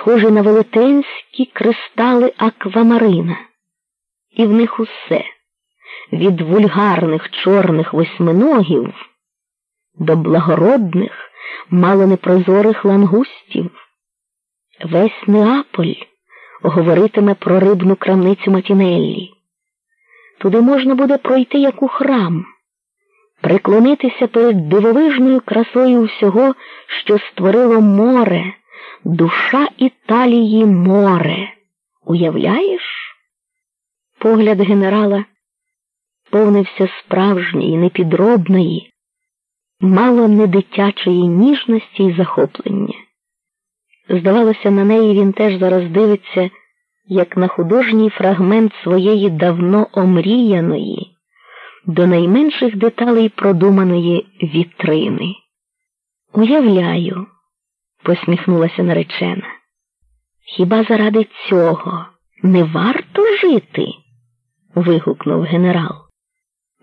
схожі на велетенські кристали аквамарина, і в них усе від вульгарних чорних восьминогів до благородних, мало непрозорих лангустів. Весь Неаполь говоритиме про рибну крамницю Матінеллі. Туди можна буде пройти як у храм, приклонитися перед дивовижною красою всього, що створило море, душа Італії море. Уявляєш? Погляд генерала повнився справжньої, непідробної, мало не дитячої ніжності і захоплення. Здавалося, на неї він теж зараз дивиться, як на художній фрагмент своєї давно омріяної, до найменших деталей продуманої вітрини. Уявляю, посміхнулася наречена. Хіба заради цього не варто жити? вигукнув генерал.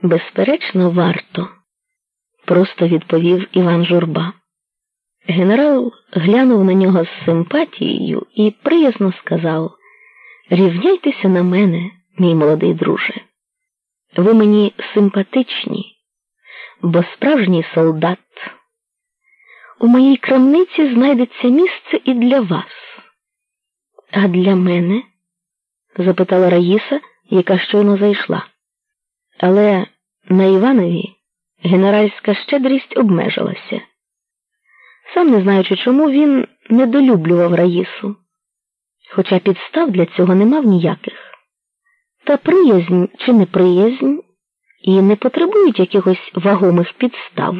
Безперечно, варто, просто відповів Іван Журба. Генерал глянув на нього з симпатією і приязно сказав Рівняйтеся на мене, мій молодий друже. Ви мені симпатичні, бо справжній солдат. У моїй крамниці знайдеться місце і для вас. А для мене? запитала Раїса, яка щойно зайшла. Але на Іванові генеральська щедрість обмежилася. Сам не знаючи, чому він недолюблював Раїсу, хоча підстав для цього не мав ніяких. Та приязнь чи неприязнь і не потребують якихось вагомих підстав.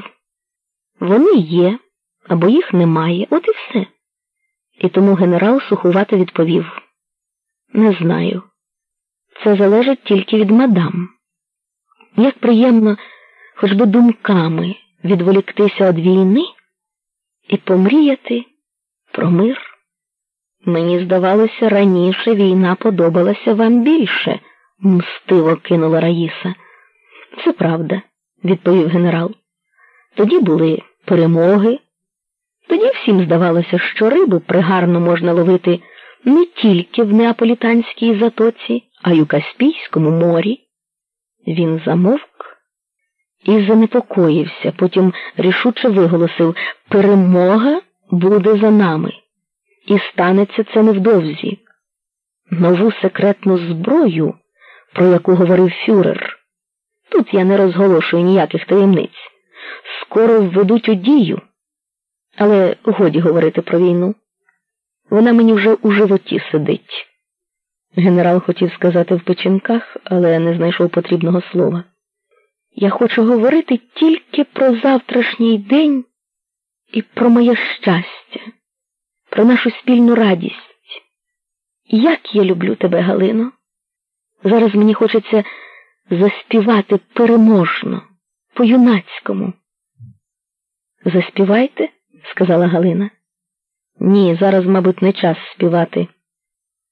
Вони є або їх немає, от і все. І тому генерал сухувато відповів Не знаю. Це залежить тільки від мадам. Як приємно хоч би думками відволіктися від війни і помріяти про мир. Мені здавалося, раніше війна подобалася вам більше, мстиво кинула Раїса. Це правда, відповів генерал. Тоді були перемоги. Тоді всім здавалося, що рибу пригарно можна ловити не тільки в Неаполітанській затоці, а й у Каспійському морі. Він замовк і занепокоївся, потім рішуче виголосив Перемога буде за нами, і станеться це невдовзі. Нову секретну зброю, про яку говорив Фюрер. Тут я не розголошую ніяких таємниць. Скоро введуть у дію. Але годі говорити про війну. Вона мені вже у животі сидить. Генерал хотів сказати в печінках, але не знайшов потрібного слова. Я хочу говорити тільки про завтрашній день і про моє щастя, про нашу спільну радість. Як я люблю тебе, Галино. Зараз мені хочеться заспівати переможно, по-юнацькому. Заспівайте, сказала Галина. Ні, зараз, мабуть, не час співати,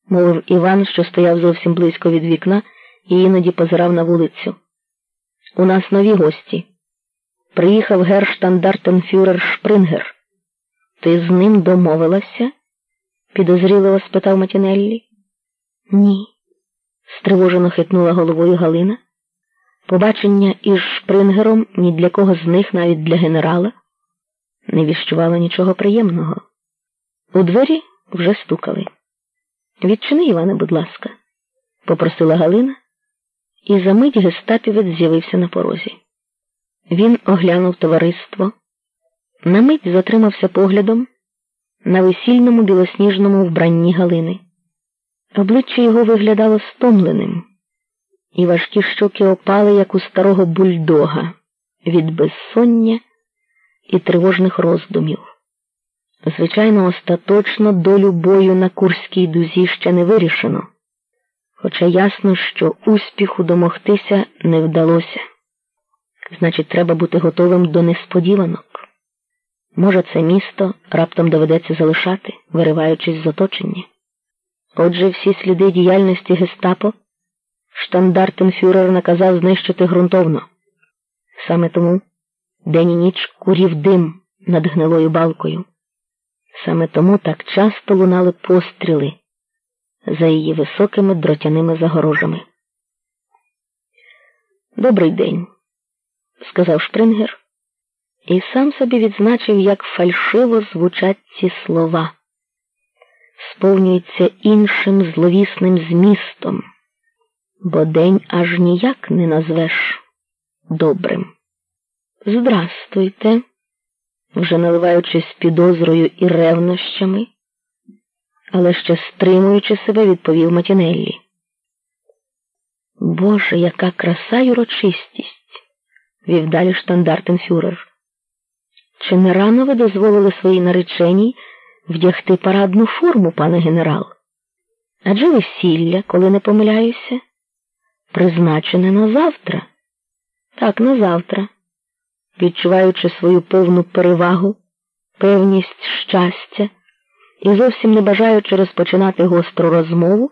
мовив Іван, що стояв зовсім близько від вікна і іноді позирав на вулицю. У нас нові гості. Приїхав герштандартенфюрер Шпрингер. Ти з ним домовилася? підозріливо спитав Матінеллі. Ні, стривожено хитнула головою Галина. Побачення із Шпрингером ні для кого з них, навіть для генерала, не віщувало нічого приємного. У двері вже стукали. Відчини, Іване, будь ласка, попросила Галина, і за мить гестапівець з'явився на порозі. Він оглянув товариство, на мить затримався поглядом на весільному білосніжному вбранні Галини. Обличчя його виглядало стомленим, і важкі щоки опали, як у старого бульдога, від безсоння і тривожних роздумів. Звичайно, остаточно долю бою на Курській дузі ще не вирішено, хоча ясно, що успіху домогтися не вдалося. Значить, треба бути готовим до несподіванок. Може, це місто раптом доведеться залишати, вириваючись з оточення. Отже, всі сліди діяльності гестапо штандартенфюрер наказав знищити ґрунтовно. Саме тому день і ніч курів дим над гнилою балкою. Саме тому так часто лунали постріли за її високими дротяними загорожами. Добрий день, сказав Шпрингер, і сам собі відзначив, як фальшиво звучать ці слова, сповнюються іншим зловісним змістом, бо день аж ніяк не назвеш добрим. Здрастуйте, вже наливаючись підозрою і ревнощами, але ще стримуючи себе, відповів Матінеллі. Боже, яка краса й урочистість, вів далі штандартенфюрер. Чи не рано ви дозволили своїй нареченій вдягти парадну форму, пане генерал? Адже весілля, коли не помиляюся, призначене на завтра. Так, на завтра, відчуваючи свою повну перевагу, певність щастя і зовсім не бажаючи розпочинати гостру розмову.